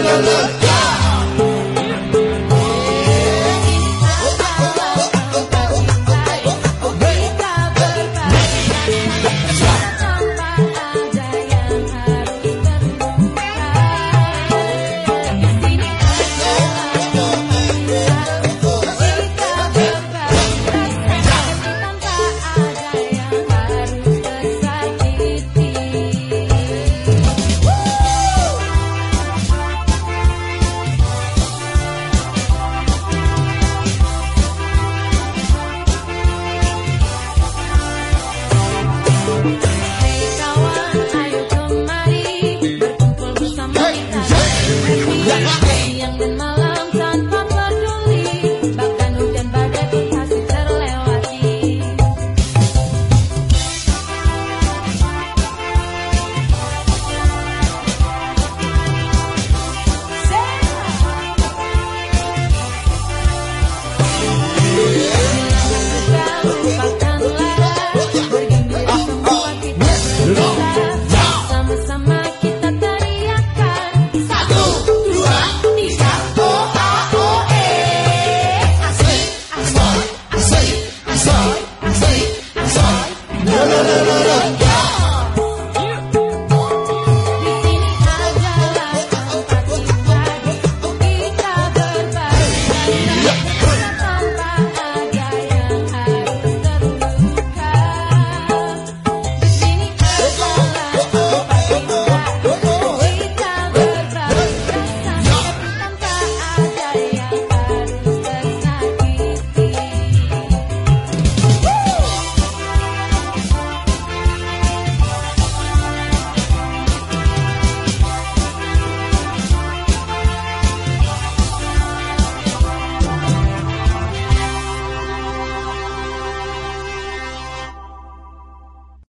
la la la.